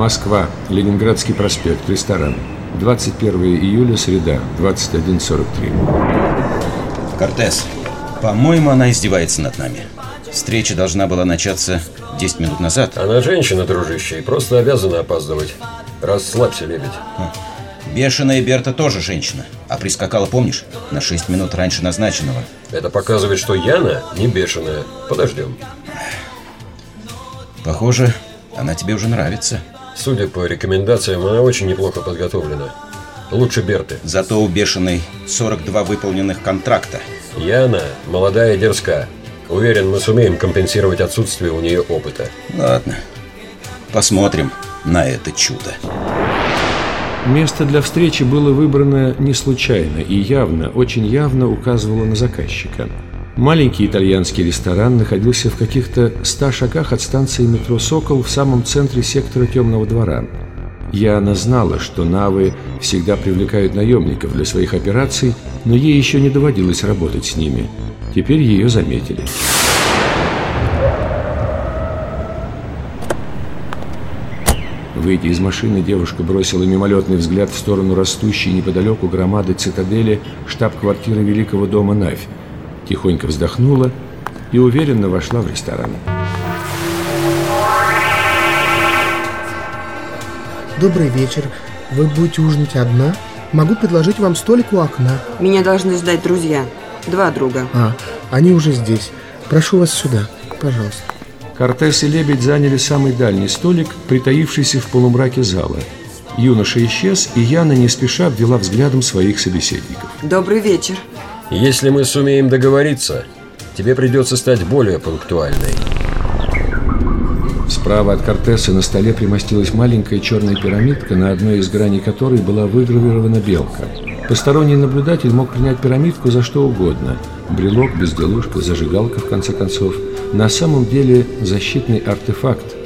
Москва, Ленинградский проспект, ресторан. 21 июля, среда, 21.43. Кортес, по-моему, она издевается над нами. Встреча должна была начаться 10 минут назад. Она женщина, дружище, и просто обязана опаздывать. Расслабься, лебедь. Бешеная Берта тоже женщина. А прискакала, помнишь, на 6 минут раньше назначенного. Это показывает, что Яна не бешеная. Подождем. Похоже, она тебе уже нравится. Судя по рекомендациям, она очень неплохо подготовлена. Лучше Берты. Зато у Бешеной 42 выполненных контракта. Яна молодая и дерзка. Уверен, мы сумеем компенсировать отсутствие у нее опыта. Ладно. Посмотрим на это чудо. Место для встречи было выбрано не случайно и явно, очень явно указывало на заказчика. Маленький итальянский ресторан находился в каких-то ста шагах от станции метро «Сокол» в самом центре сектора Темного двора. Яна знала, что навы всегда привлекают наемников для своих операций, но ей еще не доводилось работать с ними. Теперь ее заметили. Выйдя из машины, девушка бросила мимолетный взгляд в сторону растущей неподалеку громады цитадели штаб-квартиры Великого дома Навь. Тихонько вздохнула и уверенно вошла в ресторан. Добрый вечер. Вы будете ужинать одна? Могу предложить вам столик у окна. Меня должны ждать друзья. Два друга. А, они уже здесь. Прошу вас сюда, пожалуйста. Кортес и Лебедь заняли самый дальний столик, притаившийся в полумраке зала. Юноша исчез, и Яна не спеша обвела взглядом своих собеседников. Добрый вечер. Если мы сумеем договориться, тебе придется стать более пунктуальной. Справа от Кортеса на столе примостилась маленькая черная пирамидка, на одной из граней которой была выгравирована белка. Посторонний наблюдатель мог принять пирамидку за что угодно. Брелок, безделушка, зажигалка, в конце концов – на самом деле защитный артефакт,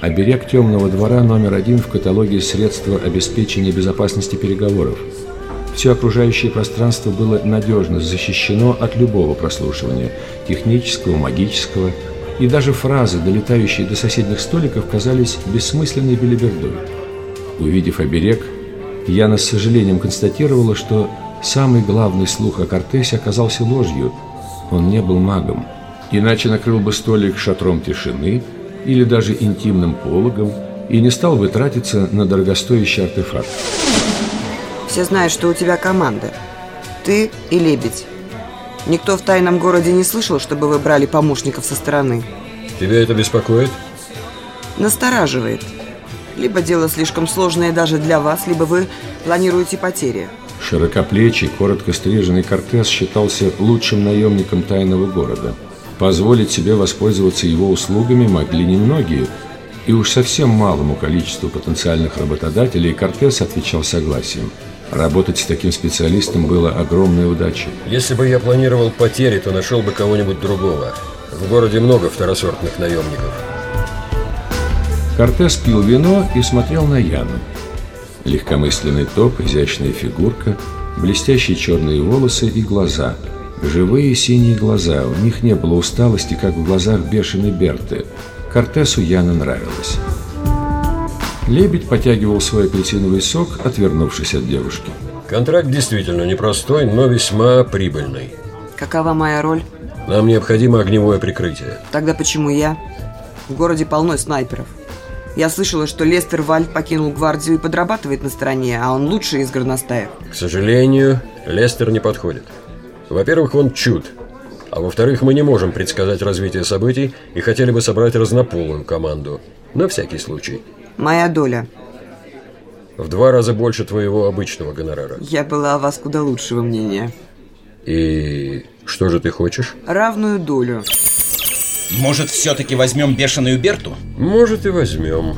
оберег темного двора номер один в каталоге средства обеспечения безопасности переговоров. Все окружающее пространство было надежно защищено от любого прослушивания, технического, магического, и даже фразы, долетающие до соседних столиков, казались бессмысленной белибердой. Увидев оберег, Яна с сожалением констатировала, что самый главный слух о Кортесе оказался ложью. Он не был магом. Иначе накрыл бы столик шатром тишины или даже интимным пологом и не стал бы тратиться на дорогостоящий артефакт. Все знают, что у тебя команда. Ты и Лебедь. Никто в тайном городе не слышал, чтобы вы брали помощников со стороны. Тебя это беспокоит? Настораживает. Либо дело слишком сложное даже для вас, либо вы планируете потери. Широкоплечий, коротко стриженный Кортес считался лучшим наемником тайного города – Позволить себе воспользоваться его услугами могли немногие, и уж совсем малому количеству потенциальных работодателей Кортес отвечал согласием. Работать с таким специалистом было огромной удачей. Если бы я планировал потери, то нашел бы кого-нибудь другого. В городе много второсортных наемников. Кортес пил вино и смотрел на Яну. Легкомысленный топ, изящная фигурка, блестящие черные волосы и глаза – Живые синие глаза, у них не было усталости, как в глазах бешеной Берты. Кортесу Яна нравилась. Лебедь потягивал свой апельсиновый сок, отвернувшись от девушки. Контракт действительно непростой, но весьма прибыльный. Какова моя роль? Нам необходимо огневое прикрытие. Тогда почему я? В городе полно снайперов. Я слышала, что Лестер Вальд покинул гвардию и подрабатывает на стороне, а он лучший из горностаев. К сожалению, Лестер не подходит. Во-первых, он чуд. А во-вторых, мы не можем предсказать развитие событий и хотели бы собрать разнополую команду. На всякий случай. Моя доля. В два раза больше твоего обычного гонорара. Я была о вас куда лучшего мнения. И что же ты хочешь? Равную долю. Может, все-таки возьмем бешеную Берту? Может и возьмем.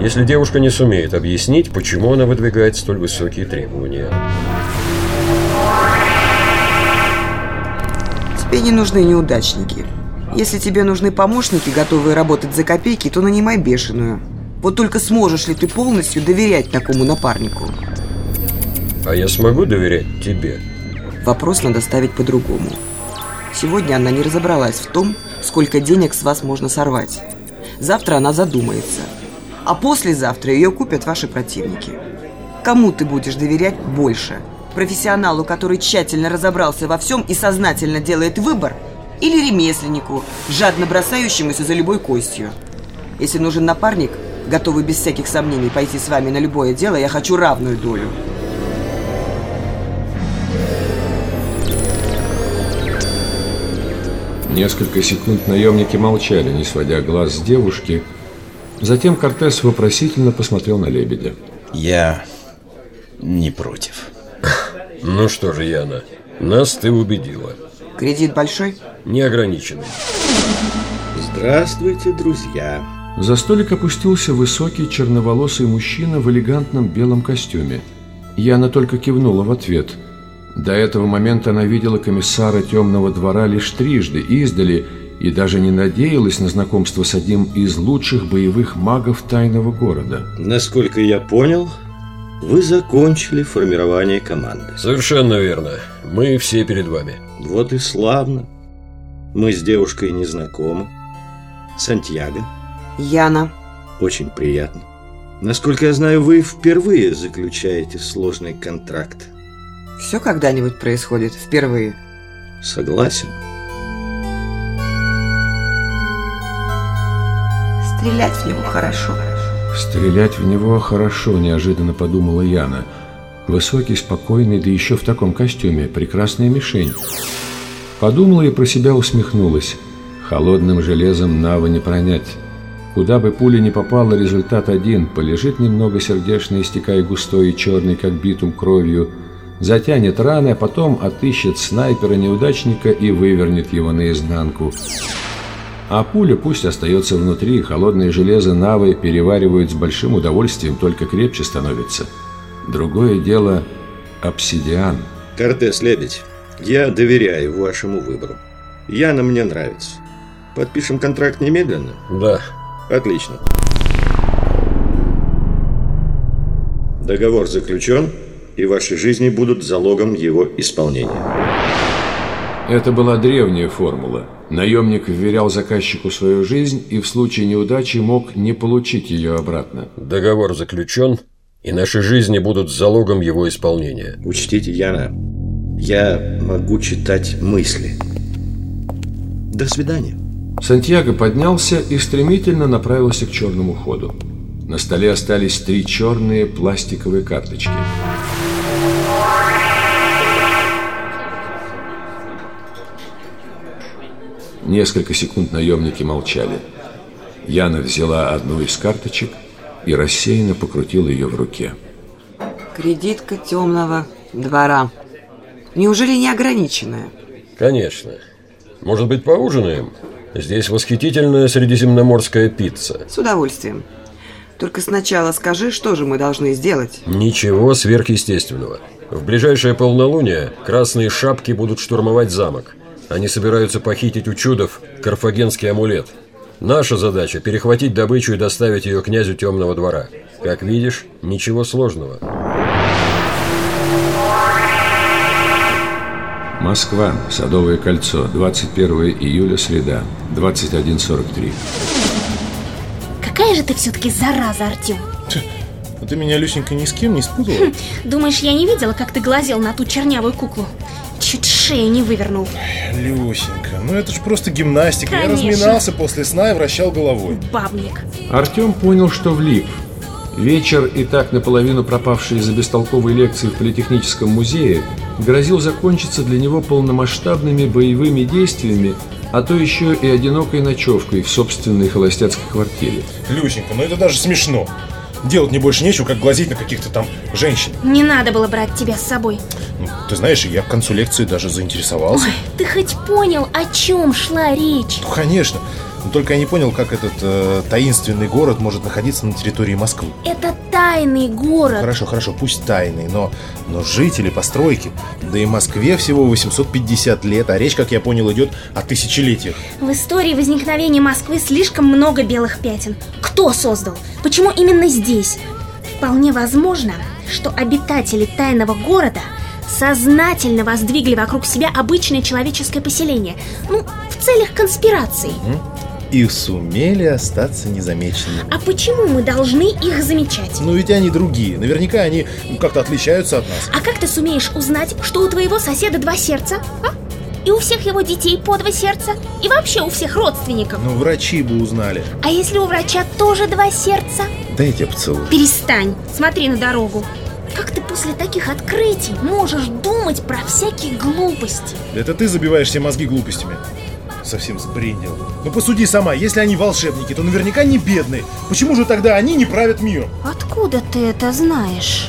Если девушка не сумеет объяснить, почему она выдвигает столь высокие требования. Тебе не нужны неудачники. Если тебе нужны помощники, готовые работать за копейки, то нанимай бешеную. Вот только сможешь ли ты полностью доверять такому напарнику? А я смогу доверять тебе? Вопрос надо ставить по-другому. Сегодня она не разобралась в том, сколько денег с вас можно сорвать. Завтра она задумается. А послезавтра ее купят ваши противники. Кому ты будешь доверять больше? Профессионалу, который тщательно разобрался во всем и сознательно делает выбор? Или ремесленнику, жадно бросающемуся за любой костью? Если нужен напарник, готовый без всяких сомнений пойти с вами на любое дело, я хочу равную долю. Несколько секунд наемники молчали, не сводя глаз с девушки. Затем Кортес вопросительно посмотрел на лебедя. Я не против. Ну что же, Яна, нас ты убедила. Кредит большой? Неограниченный. Здравствуйте, друзья. За столик опустился высокий черноволосый мужчина в элегантном белом костюме. Яна только кивнула в ответ. До этого момента она видела комиссара темного двора лишь трижды, издали, и даже не надеялась на знакомство с одним из лучших боевых магов тайного города. Насколько я понял, вы закончили формирование команды. Совершенно верно. Мы все перед вами. Вот и славно. Мы с девушкой не знакомы. Сантьяго. Яна. Очень приятно. Насколько я знаю, вы впервые заключаете сложный контракт. Все когда-нибудь происходит впервые. Согласен. Стрелять в него хорошо. Стрелять в него хорошо, неожиданно подумала Яна. Высокий, спокойный, да еще в таком костюме. Прекрасная мишень. Подумала и про себя усмехнулась. Холодным железом Нава не пронять. Куда бы пуля ни попала, результат один. Полежит немного сердечно, истекая густой и черной, как битум, кровью. Затянет раны, а потом отыщет снайпера-неудачника и вывернет его наизнанку. А пуля пусть остается внутри, холодное железо Навы переваривают с большим удовольствием, только крепче становится. Другое дело – обсидиан. Кортес Лебедь, я доверяю вашему выбору. Яна мне нравится. Подпишем контракт немедленно? Да. Отлично. Договор заключен, и ваши жизни будут залогом его исполнения. Это была древняя формула. Наемник вверял заказчику свою жизнь и в случае неудачи мог не получить ее обратно. Договор заключен, и наши жизни будут залогом его исполнения. Учтите, Яна, я могу читать мысли. До свидания. Сантьяго поднялся и стремительно направился к черному ходу. На столе остались три черные пластиковые карточки. Несколько секунд наемники молчали. Яна взяла одну из карточек и рассеянно покрутила ее в руке. Кредитка темного двора. Неужели не ограниченная? Конечно. Может быть, поужинаем? Здесь восхитительная средиземноморская пицца. С удовольствием. Только сначала скажи, что же мы должны сделать? Ничего сверхъестественного. В ближайшее полнолуние красные шапки будут штурмовать замок. Они собираются похитить у чудов карфагенский амулет. Наша задача – перехватить добычу и доставить ее князю Темного двора. Как видишь, ничего сложного. Москва. Садовое кольцо. 21 июля, среда. 21.43. Какая же ты все-таки зараза, Артем. А ты меня, Люсенька, ни с кем не спутала? Думаешь, я не видела, как ты глазел на ту чернявую куклу? Чуть шею не вывернул. Люсенька, ну это же просто гимнастика. Я Конечно. разминался после сна и вращал головой. Бабник. Артем понял, что влип. Вечер, и так наполовину пропавший из-за бестолковой лекции в Политехническом музее, грозил закончиться для него полномасштабными боевыми действиями, а то еще и одинокой ночевкой в собственной холостяцкой квартире. Люсенька, ну это даже смешно. Делать мне больше нечего, как глазеть на каких-то там женщин. Не надо было брать тебя с собой. Ну, ты знаешь, я к концу лекции даже заинтересовался. Ой, ты хоть понял, о чем шла речь? Ну, конечно. Но только я не понял, как этот э, таинственный город может находиться на территории Москвы. Это тайный город. Хорошо, хорошо, пусть тайный, но, но жители, постройки. Да и Москве всего 850 лет, а речь, как я понял, идет о тысячелетиях. В истории возникновения Москвы слишком много белых пятен. Кто создал? Почему именно здесь? Вполне возможно, что обитатели тайного города сознательно воздвигли вокруг себя обычное человеческое поселение. Ну, в целях конспирации. М? И сумели остаться незамеченными. А почему мы должны их замечать? Ну ведь они другие. Наверняка они ну, как-то отличаются от нас. А как ты сумеешь узнать, что у твоего соседа два сердца? А? И у всех его детей по два сердца? И вообще у всех родственников? Ну, врачи бы узнали. А если у врача тоже два сердца? Дайте поцелуй. Перестань, смотри на дорогу. Как ты после таких открытий можешь думать про всякие глупости? Это ты забиваешь все мозги глупостями. Совсем сбрендил. Ну посуди сама, если они волшебники, то наверняка не бедные. Почему же тогда они не правят миром? Откуда ты это знаешь?